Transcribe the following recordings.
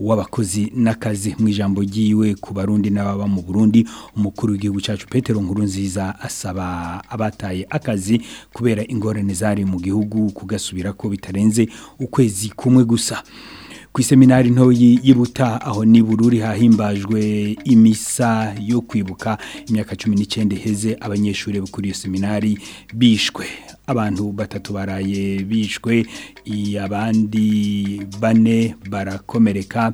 w'abakozi n'akazi mu ijambo ry'iwe ku barundi n'ababa mu burundi umukuru w'igihugu cyacu Petero nkuru nziza asaba abataye akazi kubera ingorane zari mu gihugu kugasubira ko bitarenze ukwezi kumwe gusa ku iseminari ntoyi y'ibuta aho n'ibururi hahimbajwe imisa yo kwibuka imyaka cumi n'icyenda iheze abanyeshuri kuri iyo seminari bishwe abantu batatu baraye bishwe abandi bane barakomereka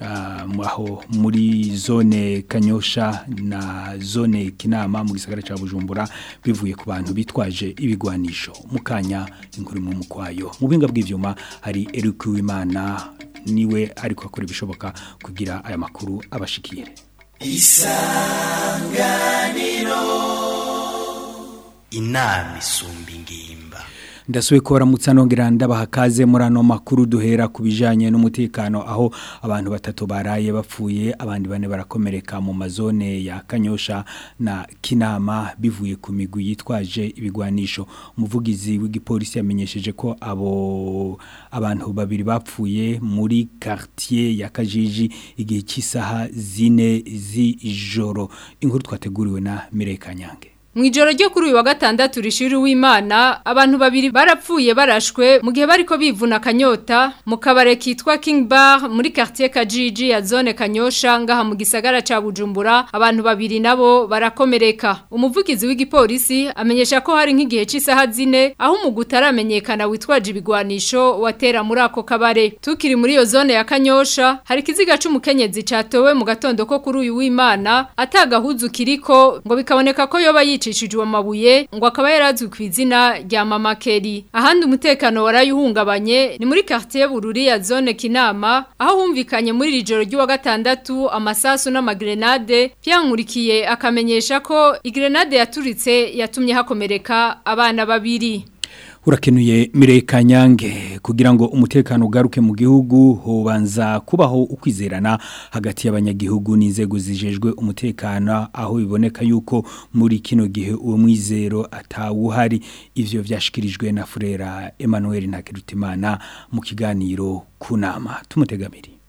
ah, aho muri zone kanyosha na zone kinama mu gisagara cya bujumbura bivuye ku bantu bitwaje ibigwanisho mukanya inkuru mu mukwayo mu buhinga bw'ibyuma hari eric w'imana niwe ariko akora ibishoboka kugira aya makuru abashikire isanganiro inama isumba ndasuye ko waramutse anongera ndabaha kaze muri makuru duhera ku bijyanye n'umutekano aho abantu batatu baraye bapfuye abandi bane barakomereka mu mazone ya kanyosha na kinama bivuye ku migwi yitwaje ibigwanisho umuvugizi w'igipolisi yamenyesheje ko abo abantu babiri bapfuye muri quartier ya kajiji igihe cy'isaha zine z'ijoro inkuru twateguriwe na mireka mu ryo kuri uyu wa gatandatu rishira uw'imana abantu babiri barapfuye barashwe mu gihe bariko bivuna kanyota mu kabare kitwa King Bar muri quartier Kajiji ya zone Kanyosha ngaha mu gisagara ca Bujumbura abantu babiri nabo barakomereka umuvugizi w'igipolisi amenyesha ko hari nk'igihe cy'isaha zine aho mu aramenyekana witwaje ibigwanisho watera muri ako kabare tukiri muri iyo zone ya Kanyosha hari kiziga c'umukenyezi catowe mu gatondo ko kuri uyu w'imana atagahuzu kiriko ngo bikaboneka ko yoba yitwa yicishijwe amabuye ngo akaba yarazwi ku izina rya mama keri ahandi umutekano warayihungabanye ni muri quartier bururi ya zone kinama aho humvikanye muri iri joro gatandatu amasasu n'amagrenade byankurikiye akamenyesha ko igrenade yaturitse yatumye hakomereka abana babiri urakenuye mireye kanyange kugira ngo umutekano ugaruke mu gihugu hubanza kubaho ukwizerana hagati y'abanyagihugu n'inzego zijejwe umutekano aho biboneka yuko muri kino gihe uwo mwizero atawuhari ivyo vyashikirijwe na Furera Emmanuel Ntakirutimana mu kiganiro kunama tumutegamiri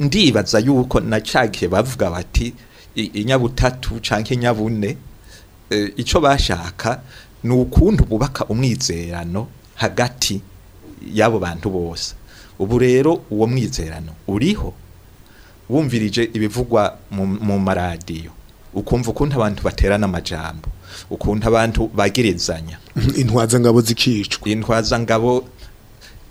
ndibaza yuko na cya gihe bavuga bati inyabutatu cyangwa inyabune Eh, icyo bashaka ni ukuntu bubaka umwizerano hagati y'abo bantu bose ubu rero uwo mwizerano uriho wumvirije ibivugwa mu maradiyo ukumva ukuntu abantu baterana amajambo ukuntu abantu bagerezanya intwazangabo zikicwa intwazangabo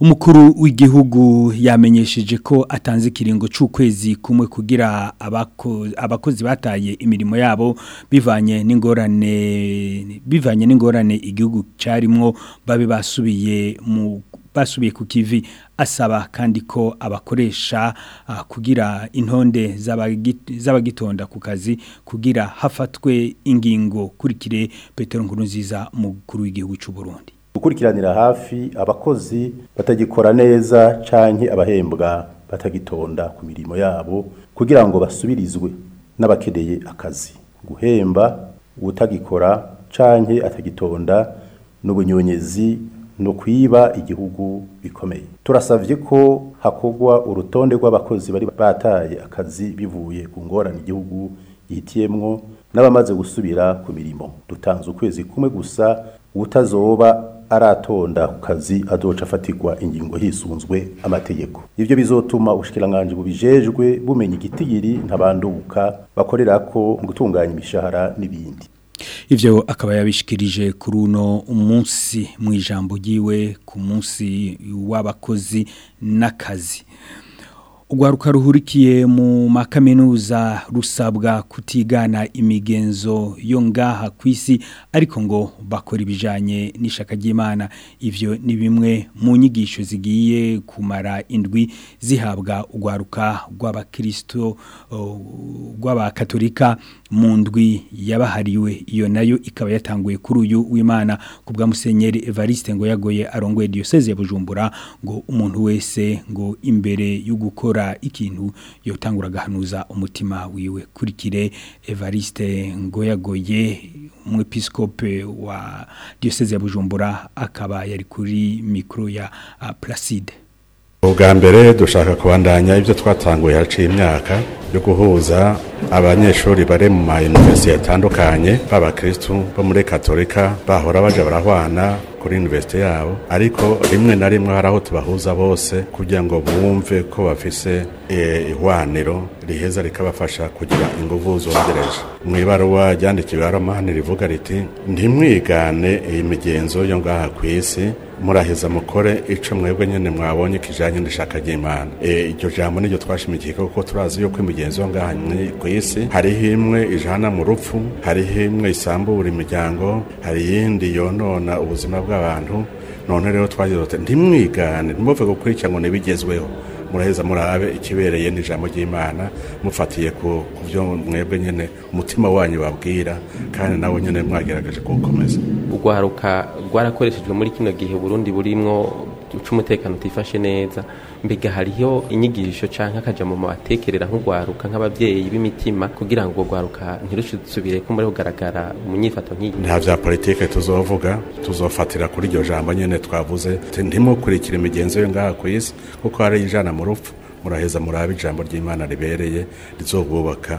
umukuru w'igihugu yamenyesheje ko atanze ikiringo cy'ukwezi kumwe kugira abakozi bataye imirimo yabo bivanye n'ingorane bivanye n'ingorane igihugu cyarimo babe basubiye mu basubiye ku kivi asaba kandi ko abakoresha kugira intonde z'abagitonda ku kazi kugira hafatwe ingingo kurikire petero nkuru nziza umukuru w'igihugu cy'u Burundi gukurikiranira hafi abakozi batagikora neza canke abahembwa batagitonda ku mirimo yabo kugira ngo basubirizwe n'abakeneye akazi guhemba utagikora canke atagitonda n'ubunyonyezi no kwiba igihugu bikomeye turasavye ko hakogwa urutonde rw'abakozi bari bataye akazi bivuye ku ngorane igihugu yitiyemwo n'abamaze gusubira ku mirimo dutanze ukwezi kumwe gusa utazoba aratonda ku kazi azoca afatirwa ingingo hisunzwe amategeko ibyo bizotuma ubushikiranganje bubijejwe bumenya igitigiri ntabanduka bakorera ko mu gutunganya imishahara n'ibindi Ivyo akaba yabishikirije kuri uno umunsi mu ijambo giwe ku munsi w'abakozi n'akazi urwaruka ruhurikiye mu makaminuza rusabwa kutigana imigenzo yo ngaha ku isi ariko ngo bakora ibijyanye n'ishaka ry'imana ibyo ni bimwe mu nyigisho zigiye kumara indwi zihabwa urwaruka rw'abakristo rw'abakatolika mu ndwi yabahariwe iyo nayo ikaba yatanguye kuri uyu w'imana ku bwa musenyeri evariste ngo yagoye arongoye diyoseze ya bujumbura ngo umuntu wese ngo imbere yo gukora ikintu yotangura agahanuza umutima wiwe kurikire evariste ngo yagoye umwepiskope wa diyoseze ya bujumbura akaba yari kuri mikoro ya ah, placide ubwa mbere dushaka kubandanya ibyo twatanguye haciye imyaka yo guhuza abanyeshuri bari mu ma yunivesiti atandukanye b'abakirisitu bo muri katolika bahora bajya barahwana kuri universite yabo ariko rimwe na rimwe hari aho tubahuza bose kugira ngo bumve ko bafise eh, ihwaniro riheza rikabafasha kugira ingufu zongereje mu ibaruwa ryandikiwe aramani rivuga riti ntimwigane iyi migenzo yo ngaha ku isi muraheza mukore icyo mwebwe nyine mwabonye kijyanye n'ishaka ry'imana eh, iryo jambo niryo twashimikiye kuko turazi yuko imigenzo yo ngaha ku isi hariho imwe ijana mu rupfu hariho imwe isambura imiryango hari iyindi yonona ubuzima bw'abantu none rero twagize uti ntimwigane ntimuve gukurikiranwa ngo ntibigezweho muraheza murabe ikibereye n'ijambo ry'imana mufatiye ku byo mwebwe nyine umutima wanyu wabwira kandi nawe nyine mwagerageje kuwukomeza urwaruka rwarakoreshejwe muri kino gihe burundi burimo duce umutekano utifashe neza mbega hariho inyigisho cyangwa akajya mu mabatekerera nk'urwaruka nk'ababyeyi b'imitima kugira ngo rwaruka ntirusubire ko muri kugaragara mu nyifato nk'iyi nta bya politike tuzovuga tuzofatira kuri iryo jambo nyine twavuze ntimukurikire imigenzo yo ngaha ku isi kuko hari ijana mu rupfu muraheza murabe ijambo ry'imana ribereye rizobubaka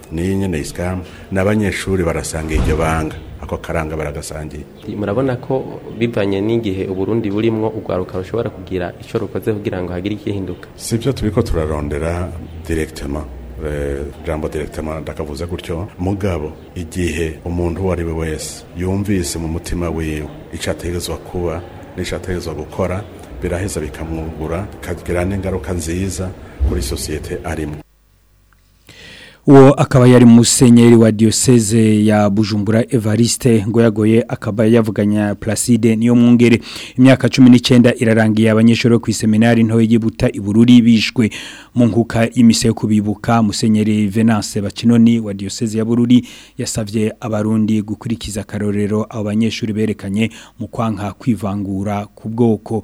niyo nyine isikamu n'abanyeshuri barasanga iryo banga ako karanga baragasangiye murabona ko bivanye n'igihe uburundi burimo urwaruka rushobora kugira icyo rukoze kugira ngo hagire igihinduka si byo turi ko turarondera direkitema eh, ijambo direkitema ndakavuze gutyo mugabo igihe umuntu uwo ari we wese yumvise mu mutima wiwe icyo ategerezwa kuba n'icyo ategerezwa gukora biraheza bikamwungura bikagira n'ingaruka nziza kuri sosiyete arimo uwo akaba yari musenyeri wa Diyoseze ya bujumbura evariste ngoyagoye akaba yavuganya placide niyo mwungere imyaka cumi n'icyenda irarangiye abanyeshuri bo ku iseminari ntoya y'ibuta ibururi bishwe mu nkuka y'imiseyo kubibuka musenyeri venance bakinoni wa diocese ya bururi yasabye abarundi gukurikiza akarorero abo banyeshuri berekanye mu kwanka kwivangura ku bwoko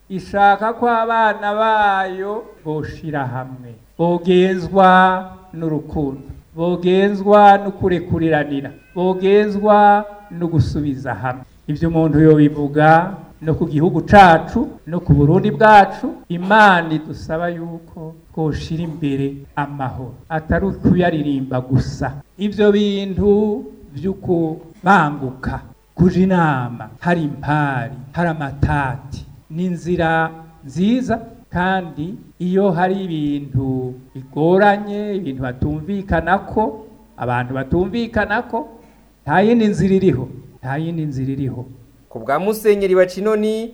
ishaka ko abana bayo boshira hamwe bogezwa n'urukundo bogenzwa no kurekuriranira bogenzwa no gusubiza hamwe ibyo umuntu yobivuga no ku gihugu cacu no ku burundi bwacu imana idusaba yuko twoshira imbere amahoro atari ukuyaririmba gusa ibyo bintu by'ukubanguka kuja inama hari impari hari amatati n'inzira nziza kandi iyo hari ibintu bigoranye ibintu batumvikana ko abantu batumvikana ko nta yindi nzira iriho nta yindi nzira iriho ku bwa musenyeri bacinoni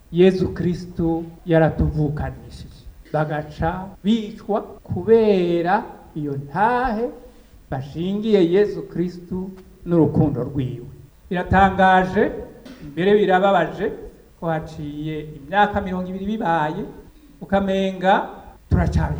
yezu kirisitu yaratuvukanishije bagaca bicwa kubera iyo ntahe bashingiye yezu kirisitu n'urukundo rwiwe biratangaje mbere birababaje ko haciye imyaka mirongo ibiri bibaye ukamenga turacyari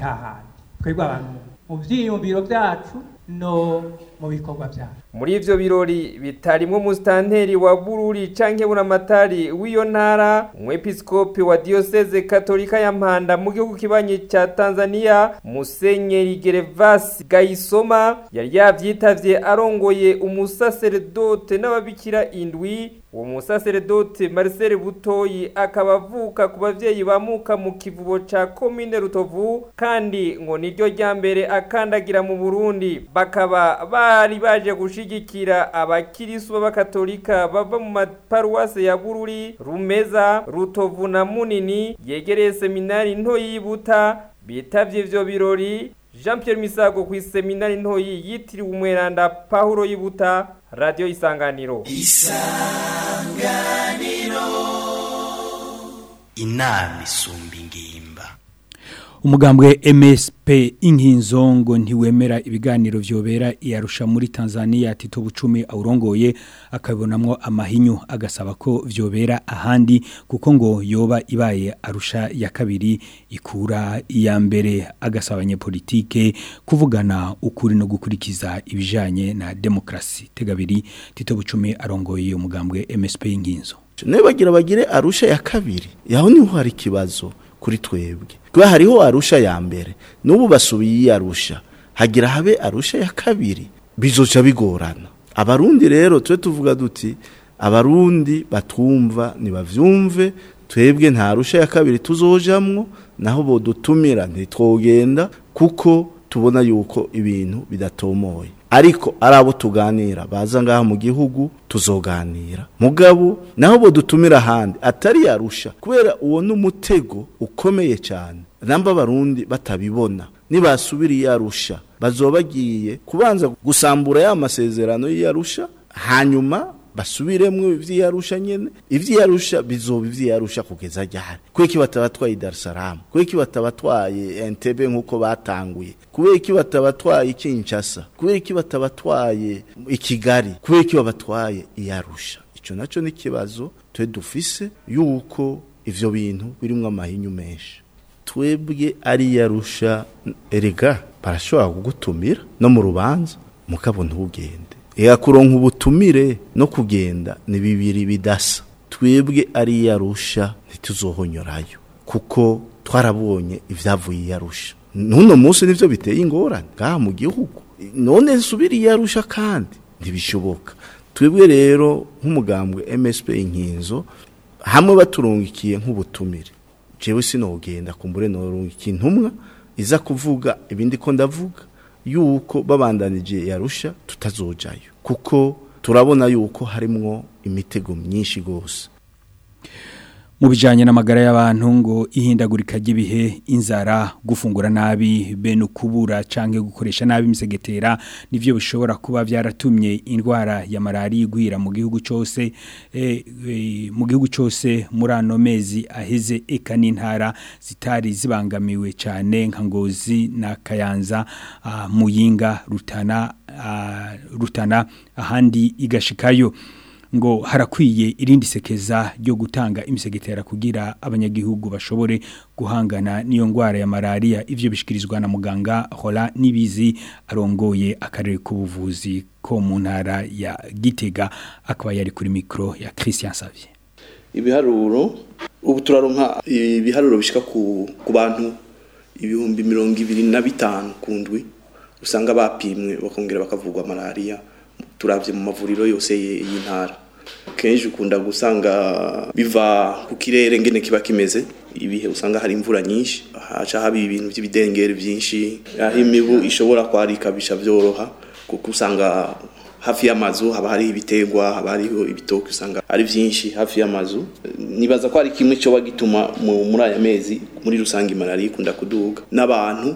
결과왕. 없이 비록다 추노 mu bikorwa byayo muri ibyo birori bitarimwo musitanteri wa bururi canke buramatari w'iyo ntara umwepiskopi wa diyoseze katolika ya mpanda mu gihugu kibanye cya tanzania musenyeri gerevasi gayisoma yari yavyitavye arongoye umusaseredote n'ababikira indwi uwo musaseredote marcel butoyi akaba avuka ku babyeyi bamuka mu kivubo ca komine rutovu kandi ngo niryo rya akandagira mu burundi bakaba ba bari baje gushyigikira abakirisu b'abakatolika bava mu maparuwase ya bururi rumeza rutovu na munini yegereye seminari nto yibuta bitabye ibyo birori jean Pierre misago ku iseminari ntoyi yitiriwe umweranda pahuro yibuta radiyo isanganiro isanganiro inama isumba ingimba umugambwe MSP inkinzongo ntiwemera ibiganiro vyobera iyarusha muri Tanzania Tito Bucumi aurongoye akabonamwo amahinyu agasaba ko vyobera ahandi kuko ngo yoba ibaye arusha ya kabiri ikura iya mbere agasabanye politike kuvugana ukuri no gukurikiza ibijanye na demokrasi tegabiri Tito Bucumi arongoye umugambwe MSP inkinzo niba bagira bagire arusha ya kabiri yaho niho hari ikibazo kuri twebwe kuba hariho arusha ya mbere n'ubu basubiye arusha hagira habe arusha ya kabiri bizoca bigorana abarundi rero twe tuvuga duti abarundi batumva ntibabyumve twebwe nta arusha ya kabiri tuzojamwo naho bodutumira ntitwogenda kuko tubona yuko ibintu bidatomoye ariko ari abo tuganira baza ngaha mu gihugu tuzoganira mugabo naho bo dutumira ahandi atari yarusha kubera uwo n'umutego ukomeye cyane namba barundi batabibona nibasubira yarusha bazobagiye kubanza gusambura ya masezerano y'iyarusha hanyuma basubiremo ibyiyarusha nyine ibyiyarusha bizoba ibyiyarusha kugeza ryari kubera ko batabatwaye darisaramu kubera ko batabatwaye Entebbe nk'uko batanguye kubera ko batabatwaye kinshasa kubera ko batabatwaye i kigali kubera ko babatwaye iyarusha icyo nacyo ni ikibazo twe dufise yuko ibyo bintu birimo amahinyu menshi twebwe ari yarusha erega barashobora kugutumira no mu rubanza mukabona ubugende kuronka ubutumire no kugenda ni bibiri bidasa twebwe ari iyo arusha ntituzohonyorayo kuko twarabonye ibyavuye iyo arusha n'uno munsi nibyo biteye ingorane ngaha mu gihugu none subira iyo arusha kandi ntibishoboka twebwe rero nk'umugambwe msp inkinzo hamwe baturungikiye nk'ubutumire jewe sinogenda kumbure norungikiye intumwa iza kuvuga ibindi ko ndavuga yuko babandanije yarusha tutazojayo kuko turabona yuko harimwo imitego myinshi gose mu bijyanye n'amagara y'abantu ngo ihindagurika ry'ibihe inzara gufungura nabi bene ukubura cyangwa gukoresha nabi imisegetera nibyo bishobora kuba byaratumye indwara ya malariya igwira mu gihugu cyose eh, eh, mu gihugu cyose murano mezi aheze eka n'intara zitari zibangamiwe cyane nka ngozi na kayanza ah, muyinga rutana ah, rutana ahandi igashikayo ngo harakwiye irindi sekeza ryo gutanga imisegetera kugira abanyagihugu bashobore guhangana n'iyo ndwara ya malaria ivyo bishikirizwa na muganga Hola Nibizi arongoye akarere k'ubuvuzi ko mu ntara ya Gitega akaba yari kuri micro ya Christian Savier ibiharuro ubu turaronka ibiharuro bishika ku, ku bantu ibihumbi mirongo ibiri na bitanu kundwi usanga bapimwe bakongera bakavugwa malaria turabye mu mavuriro yose y'intara kenshi ukunda gusanga biva ku kirere ngene kiba kimeze ibihe usanga hari imvura nyinshi haca haba ibintu by'ibidengeri byinshi aho imibu ishobora kwarika bisha byoroha kuko usanga hafi y'amazu haba hariho ibiterwa haba hariho ibitoki usanga ari byinshi hafi y'amazu nibaza ko ari kimwe cyo bagituma muri aya mezi muri rusange malariya ikunda kuduga n'abantu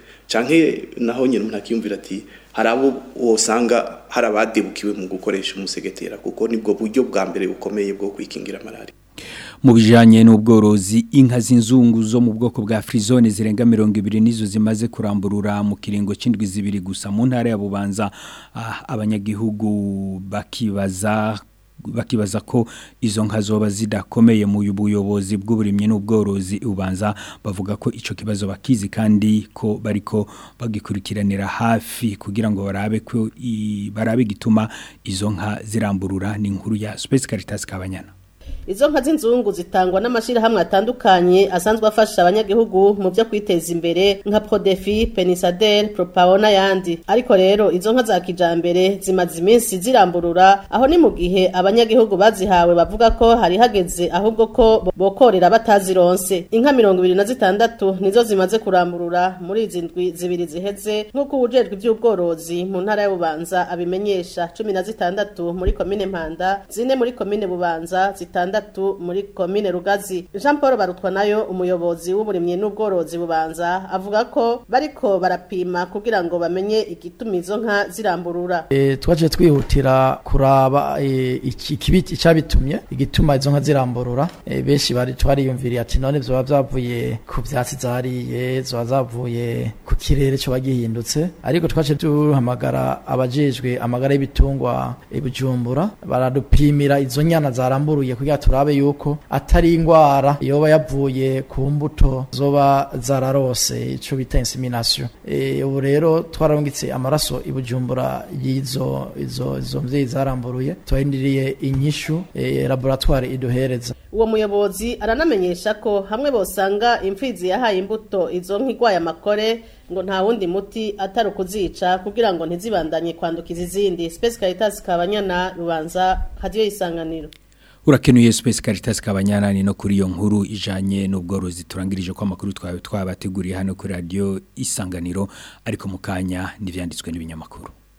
canke naho nyine umuntu akiyumvira ati hari abo usanga hari abadebukiwe mu gukoresha umusegetera kuko nibwo buryo bwa mbere bukomeye bwo kwikingira malariya mu bijyanye n'ubworozi inka z'inzungu zo mu bwoko bwa firizone zirenga mirongo ibiri nizo zimaze kuramburura mu kiringo cy'indwi zibiri gusa mu ntara ya bubanza ah, abanyagihugu bakibaza bakibaza ko izo nka zoba zidakomeye mu buyobozi bw'uburimyi n'ubworozi ubanza bavuga ko icyo kibazo bakizi kandi ko bariko bagikurikiranira hafi kugira ngo barabe ko barabe gituma izo nka ziramburura ni inkuru ya Space Caritas Kabanyana izo nka z'inzungu zitangwa n'amashyirahamwe atandukanye asanzwe afasha abanyagihugu mu byo kwiteza imbere nka Prodefi Penisadel Propao n'ayandi ariko rero izo nka za kijambere zimaze iminsi ziramburura aho ni mu gihe abanyagihugu bazihawe bavuga ko hari hageze ahubwo ko bokorera batazironse inka mirongo ibiri na zitandatu nizo zimaze kuramburura muri izi ndwi zibiri ziheze nk'uko ubujejwe iby'ubworozi mu ntara y'ububanza abimenyesha cumi na zitandatu muri komine mpanda zine muri komine bubanza zitandatu gatatu muri komine rugazi jean paul barutwa nayo umuyobozi w'uburimyi n'ubworozi bubanza avuga ko bariko barapima kugira ngo bamenye e, e, igituma izo nka ziramburura twaje twihutira kuraba icyabitumye igituma izo nka ziramburura benshi bari twariyumviriye ati none byaba byavuye ku byatsi zariye zaba zavuye ku kirere cyo gihindutse ariko twace duhamagara abajejwe amagara y'ibitungwa ibujumbura baradupimira izo nyana zaramburuye kugira turabe yuko atari indwara yoba yavuye ku mbuto zoba zararose ico bita insemination eh, ubu rero twararungitse amaraso ibujumbura y'izo izo izo mvyeyi zaramburuye twarindiriye inyishu e, laboratoire iduhereza uwo muyobozi aranamenyesha ko hamwe bosanga imfizi yahaye imbuto izo nk'igwaye amakore ngo nta wundi muti atari ukuzica kugira ngo ntizibandanye kwandukiza izindi Space Caritas Kabanyana rubanza hadiyo isanganiro urakenuye Space Caritas Kabanyana ni no kuri iyo nkuru ijanye n'ubworozi turangirije ko amakuru twawe twabateguriye hano kuri radio isanganiro ariko mukanya nivyanditswe n'ibinyamakuru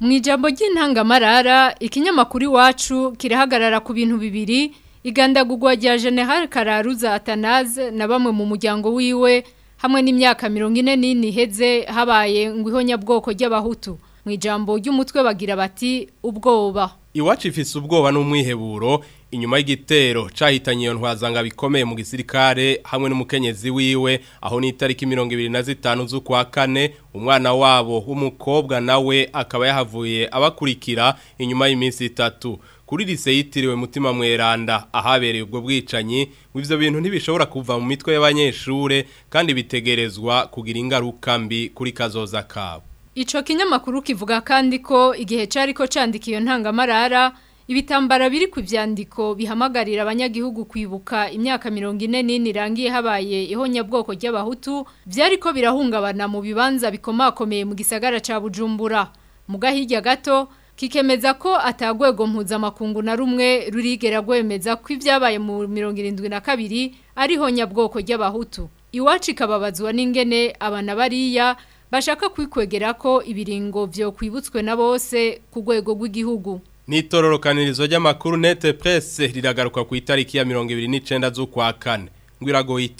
mu ijambo ry'intangamarara ikinyamakuru iwacu kirahagarara ku bintu bibiri igandagurwa rya general kararuza atanaze na bamwe mu muryango wiwe hamwe n'imyaka mirongo ine n'ine iheze habaye ngo ihonyabwoko ry'abahutu mu ijambo ry'umutwe bagira bati ubwoba iwacu ifise ubwoba n'umwiheburo inyuma y'igitero cahitanye iyo ntwazanga bikomeye mu gisirikare hamwe n'umukenyezi wiwe aho ni itariki mirongo ibiri na zitanu z'ukwa kane umwana wabo w'umukobwa nawe akaba yahavuye abakurikira inyuma y'iminsi itatu kuri lise yitiriwe mutima mweranda ahabereye ubwo bwicanyi ibyo bintu ntibishobora kuva mu mitwe y'abanyeshure kandi bitegerezwa kugira ingaruka mbi kuri kazoza kabo Ico kinyamakuru kivuga kandi ko igihe cari ko candika iyo ntangamarara ibitambara biri ku vyandiko bihamagarira abanyagihugu kwibuka imyaka 41 irangiye habaye ihonyabwoko ry'abahutu byari ko birahungabana mu bibanza bikomakomeye mu gisagara ca Bujumbura mugahirya gato kikemeza ko atagwego mpuzamakungu na rumwe rurigera gwemeza ko ibyabaye mu 72 ari honyabwoko ry'abahutu iwacika ikababazwa n'ingene abana bariya bashaka kwikwegera ko ibiringo vyo kwibutswe na bose ku rwego rw'igihugu n'itororokanirizo ry'amakuru nete purese riragaruka ku itariki ya mirongo ibiri n'icyenda z'ukwa kane ngo iragoye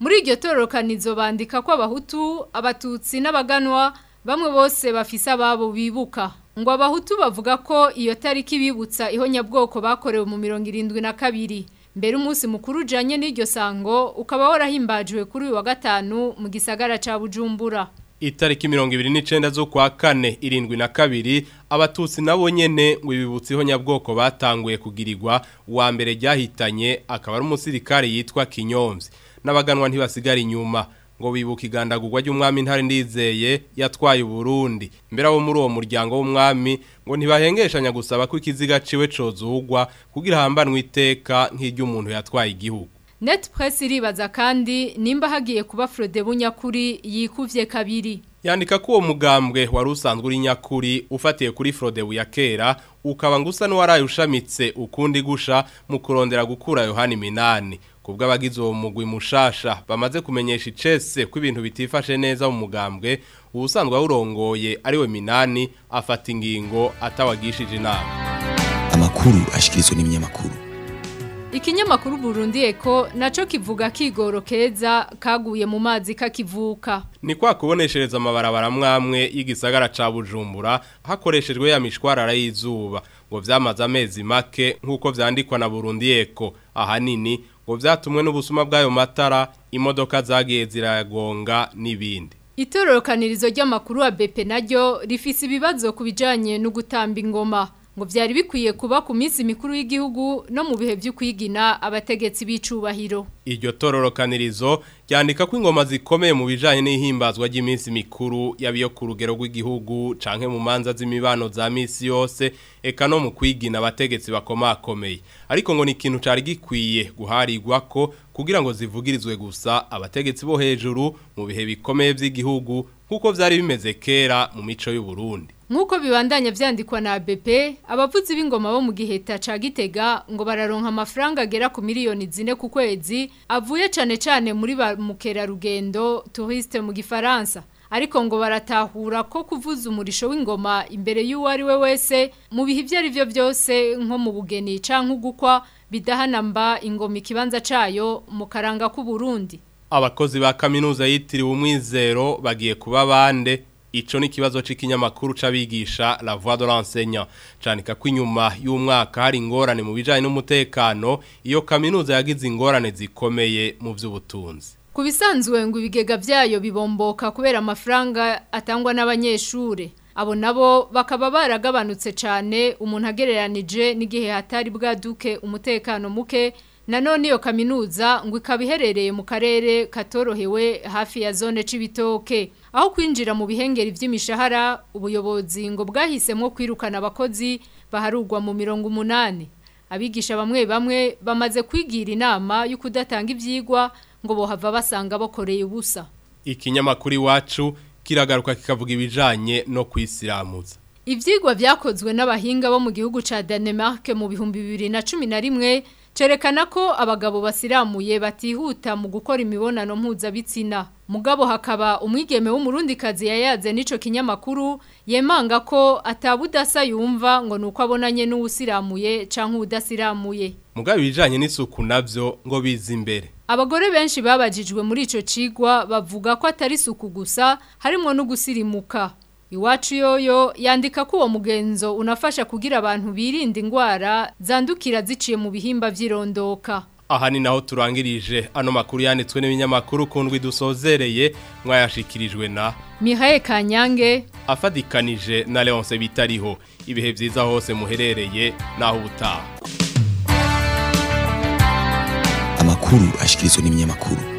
muri iryo tororokanizo bandika ko abahutu abatutsi n'abaganwa bamwe bose bafise ababo bibuka ngo abahutu bavuga ko iyo tariki bibutsa ihonyabwoko bakorewe mu mirongo irindwi na kabiri mbere umunsi mukuru ujyanye n'iryo sango ukaba warahimbajwe kuri uyu wa gatanu mu gisagara ca bujumbura itariki mirongo ibiri n'icyenda zo kwa kane irindwi na kabiri abatutsi nabo nyine ngo ibibutseho nyabwoko batanguye kugirigwa uwa mbere ryahitanye akaba ari umusirikare yitwa kinyombye n'abaganwa ntibasigara inyuma ngo bibuka igandagurwa ry'umwami ntari ndizeye yatwaye uburundi mbere abo muri uwo muryango w'umwami ngo ntibahengeshanya gusaba ko ikiziga ciwe cozugwa kugira hambanwe iteka nk'iry'umuntu yatwaye igihugu net press iribaza kandi nimba hagiye kuba Frode Bunyakuri yikuvye kabiri yandika ko uwo mugambwe wari usanzwe uri nyakuri ufatiye kuri ya kera ukaba ngusa n'uwaraye ushamitse ukundi gusha mu kurondera gukura Yohani Minani kubwo abagize uwo mugwi mushasha bamaze kumenyesha icese ko ibintu bitifashe neza mu mugambwe ubusanzwe awurongoye ariwe Minani afata ingingo atawagishije inama amakuru ashikirizwa n'iminyamakuru ikinyamakuru Burundi Eko nacyo kivuga kigoro keza kaguye mu mazi kakivuka ni kwa kuboneshereza amabarabara mwamwe y'igisagara ca Bujumbura hakoreshejwe ya mishwarara y'izuba ngo vyamaze amezi make nk'uko vyandikwa na Burundi Eko ahanini ngo vyatumwe n'ubusuma bw'ayo matara imodoka zagiye ziragonga n'ibindi Itororokanirizo ry'amakuru wa BP naryo rifise ibibazo kubijanye no gutamba ingoma ngo byari bikwiye kuba ku minsi mikuru y'igihugu no mu bihe by'ukwigina abategetsi b'icubahiro iryo tororokanirizo cyandika ko ingoma zikomeye mu bijanye n'ihimbazwa ry'iminsi mikuru yabiyo ku rugero rw'igihugu canke mu manza z'imibano za minsi yose eka no mu kwigina abategetsi bakomakomeye ariko ngo ni ikintu cyari gikwiye guharigwa ko kugira ngo zivugirizwe gusa abategetsi bo hejuru mu bihe bikomeye by'igihugu nk'uko byari bimeze kera mu mico y'u Burundi Nkuko bibandanya byandikwa na BP abavuzi b'ingoma bo mu giheta ca Gitega ngo bararonka amafaranga agera ku miliyoni zine ku kwezi, avuye cane cane muri ba mukerarugendo touriste mu gifaransa ariko ngo baratahura ko kuvuza umurisho w'ingoma imbere y'uwo ari we wese mu bihe ibyo ari byo byose nko mu bugeni cyangwa ugukwa bidahanamba ingoma ikibanza cyayo mu karanga k’u Burundi. abakozi ba kaminuza yitiriwe umwizero bagiye kuba bande Ico n’ikibazo kibazo c'ikinyamakuru c'abigisha La Voix de l'enseignant canika ko inyuma y'umwaka hari ingorane mu bijanye n'umutekano iyo kaminuza yagize ingorane zikomeye mu vy'ubutunzi ku ngo ibigega byayo bibomboka kubera amafaranga atangwa n'abanyeshuri abo nabo bakaba baragabanutse cyane umuntu agereranije n'igihe hatari duke umutekano muke nanone iyo kaminuza ngo ikaba iherereye mu karere katorohewe hafi ya zone c'ibitoke aho kwinjira mu bihengeri by'imishahara ubuyobozi ngo bwahisemo kwirukana abakozi baharugwa mu mirongo umunani abigisha bamwe bamwe bamaze kwigira inama yo kudatanga ibyigwa ngo bohava basanga bakoreye ubusa ikinyamakuru iwacu kiragaruka kikavuga ibijanye no kwisiramuza ibyigwa byakozwe n'abahinga bo mu gihugu cya Denmark mu bihumbi bibiri na cumi na rimwe cerekana ko abagabo basiramuye batihuta mu gukora imibonano mpuzabitsina mugabo hakaba umwigeme w'umurundikazi yayaze n'ico kinyamakuru yemanga ko atabudasa yumva ngo nuko abonanye n'usiramuye canke udasiramuye mugabo ibijanye n'isuku navyo ngo biza imbere abagore benshi babajijwe muri ico cigwa bavuga ko atari isuku gusa harimo no Iwacu yoyo yandika ko uwo mugenzo unafasha kugira abantu birinda indwara zandukira ziciye mu bihimba by'irondoka aha ni naho turangirije ano makuru yanditswe n'ibinyamakuru ku dusozereye mwayashikirijwe na mihaye kanyange afatikanije na leonce bitariho ibihe byiza hose muherereye naho ubutaha amakuru ashyikirizwa n’iminyamakuru.